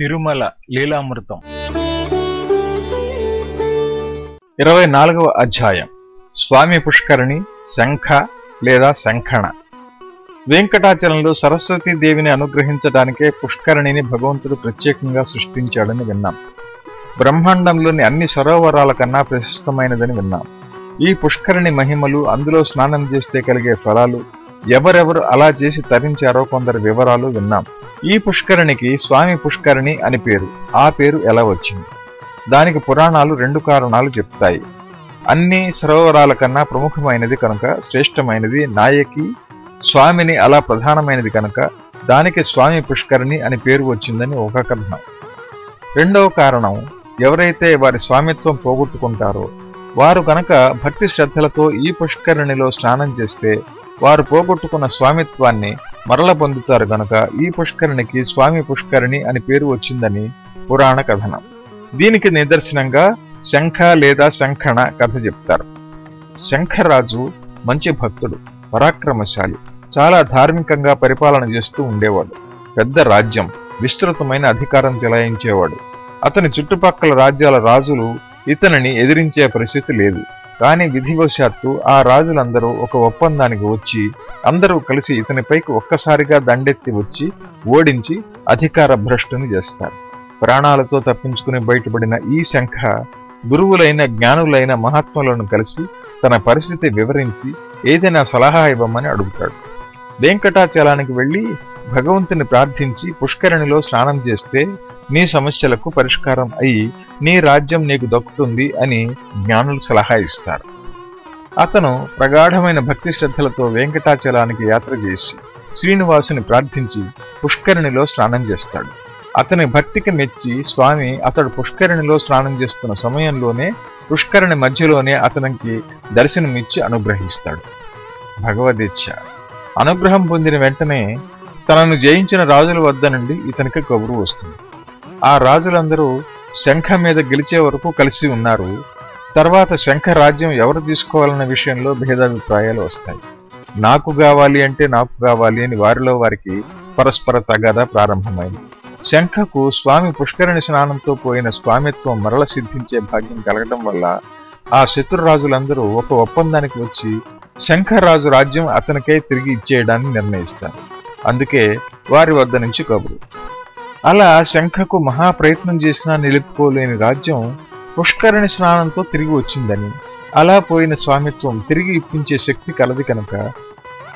తిరుమల లీలామృతం. ఇరవై నాలుగవ అధ్యాయం. స్వామి పుష్కరిణి శంఖ లేదా శంఖణ. వెంకటాచలంలో సరస్వతీదేవిని అనుగ్రహించడానికే పుష్కరిణిని భగవంతుడు ప్రత్యేకంగా సృష్టించాడని విన్నాం. బ్రహ్మాండంలోని అన్ని సరోవరాల కన్నా ప్రశస్తమైనదని విన్నాం. ఈ పుష్కరిణి మహిమలు అందులో స్నానం చేస్తే కలిగే ఫలాలు ఎవరెవరు అలా చేసి తరించారో కొందరు వివరాలు విన్నాం. ఈ పుష్కరిణికి స్వామి పుష్కరిణి అని పేరు. ఆ పేరు ఎలా వచ్చింది? దానికి పురాణాలు రెండు కారణాలు చెప్తాయి. అన్ని సరోవరాల కన్నా ప్రముఖమైనది కనుక శ్రేష్టమైనది నాయకి స్వామిని అలా ప్రధానమైనది కనుక దానికి స్వామి పుష్కరిణి అని పేరు వచ్చిందని ఒక కథనం రెండవ కారణం ఎవరైతే వారి స్వామిత్వం పోగొట్టుకుంటారో వారు కనుక భక్తి శ్రద్ధలతో ఈ పుష్కరిణిలో స్నానం చేస్తే వారు పోగొట్టుకున్న స్వామిత్వాన్ని మరల పొందుతారు గనుక ఈ పుష్కరిణికి స్వామి పుష్కరిణి అని పేరు వచ్చిందని పురాణ కథనం. దీనికి నిదర్శనంగా శంఖ లేదా శంఖణ కథ చెప్తారు. శంఖరాజు మంచి భక్తుడు పరాక్రమశాలి చాలా ధార్మికంగా పరిపాలన చేస్తూ ఉండేవాడు. పెద్ద రాజ్యం విస్తృతమైన అధికారం చెలాయించేవాడు. అతని చుట్టుపక్కల రాజ్యాల రాజులు ఇతనిని ఎదిరించే పరిస్థితి లేదు. కానీ విధివశాత్తు ఆ రాజులందరూ ఒక ఒప్పందానికి వచ్చి అందరూ కలిసి ఇతనిపైకి ఒక్కసారిగా దండెత్తి వచ్చి ఓడించి అధికార భ్రష్టుని చేస్తారు. ప్రాణాలతో తప్పించుకుని బయటపడిన ఈ శంఖ గురువులైన జ్ఞానులైన మహాత్ములను కలిసి తన పరిస్థితి వివరించి ఏదైనా సలహా ఇవ్వమని అడుగుతాడు. వెంకటాచలానికి వెళ్ళి భగవంతుని ప్రార్థించి పుష్కరిణిలో స్నానం చేస్తే నీ సమస్యలకు పరిష్కారం అయి నీ రాజ్యం నీకు దక్కుతుంది అని జ్ఞానులు సలహా ఇస్తారు. అతను ప్రగాఢమైన భక్తి శ్రద్ధలతో వెంకటాచలానికి యాత్ర చేసి శ్రీనివాసుని ప్రార్థించి పుష్కరిణిలో స్నానం చేస్తాడు. అతని భక్తికి మెచ్చి స్వామి అతడు పుష్కరిణిలో స్నానం చేస్తున్న సమయంలోనే పుష్కరిణి మధ్యలోనే అతనికి దర్శనమిచ్చి అనుగ్రహిస్తాడు. భగవదీచ్ఛ అనుగ్రహం పొందిన వెంటనే తనను జయించిన రాజుల వద్ద నుండి ఇతనికి కబురు వస్తుంది. ఆ రాజులందరూ శంఖ మీద గెలిచే వరకు కలిసి ఉన్నారు. తర్వాత శంఖ రాజ్యం ఎవరు తీసుకోవాలన్న విషయంలో భేదాభిప్రాయాలు వస్తాయి. నాకు కావాలి అంటే నాకు కావాలి అని వారిలో వారికి పరస్పర తగాదా ప్రారంభమైంది. శంఖకు స్వామి పుష్కరిణి స్నానంతో పోయిన స్వామిత్వం మరల సిద్ధించే భాగ్యం కలగడం వల్ల ఆ శత్రురాజులందరూ ఒక ఒప్పందానికి వచ్చి శంఖరాజు రాజ్యం అతనికే తిరిగి ఇచ్చేయడాన్ని నిర్ణయిస్తారు. అందుకే వారి వద్ద నుంచి కబురు. అలా శంఖకు మహాప్రయత్నం చేసినా నిలుపుకోలేని రాజ్యం పుష్కరిణి స్నానంతో తిరిగి వచ్చిందని. అలా పోయిన స్వామిత్వం తిరిగి ఇప్పించే శక్తి కలది కనుక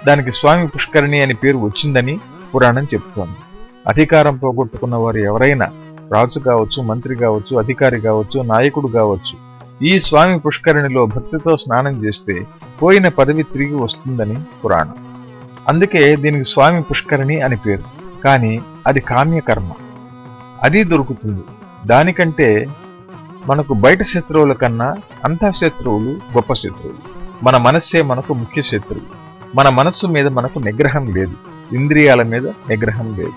దానికి స్వామి పుష్కరిణి అని పేరు వచ్చిందని పురాణం చెప్తోంది అధికారం పోగొట్టుకున్న వారు ఎవరైనా రాజు కావచ్చు మంత్రి కావచ్చు అధికారి కావచ్చు నాయకుడు కావచ్చు ఈ స్వామి పుష్కరిణిలో భక్తితో స్నానం చేస్తే పోయిన పదవి తిరిగి వస్తుందని పురాణం. అందుకే దీనికి స్వామి పుష్కరిణి అని పేరు. కానీ అది కామ్యకర్మ. అది దొరుకుతుంది. దానికంటే మనకు బయట శత్రువుల కన్నా అంతా శత్రువులు గొప్ప శత్రువులు. మన మనస్సే మనకు ముఖ్య శత్రువు. మన మనస్సు మీద మనకు నిగ్రహం లేదు. ఇంద్రియాల మీద నిగ్రహం లేదు.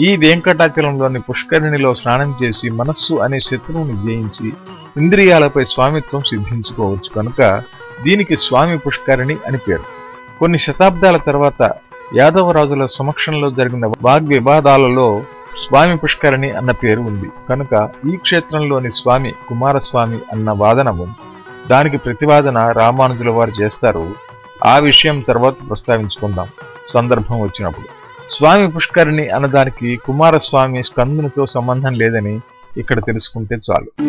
ఈ వెంకటాచలంలోని పుష్కరిణిలో స్నానం చేసి మనస్సు అనే శత్రువుని జయించి ఇంద్రియాలపై స్వామిత్వం సిద్ధించుకోవచ్చు కనుక దీనికి స్వామి పుష్కరిణి అని పేరు. కొన్ని శతాబ్దాల తర్వాత యాదవరాజుల సమక్షంలో జరిగిన వాగ్వివాదాలలో స్వామి పుష్కరిణి అన్న పేరు ఉంది. కనుక ఈ క్షేత్రంలోని స్వామి కుమారస్వామి అన్న వాదన ఉంది దానికి ప్రతివాదన రామానుజుల వారు చేస్తారు. ఆ విషయం తర్వాత ప్రస్తావించుకుందాం. సందర్భం వచ్చినప్పుడు. స్వామి పుష్కరిణి అన్నదానికి కుమారస్వామి స్కందునితో సంబంధం లేదని ఇక్కడ తెలుసుకుంటే చాలు.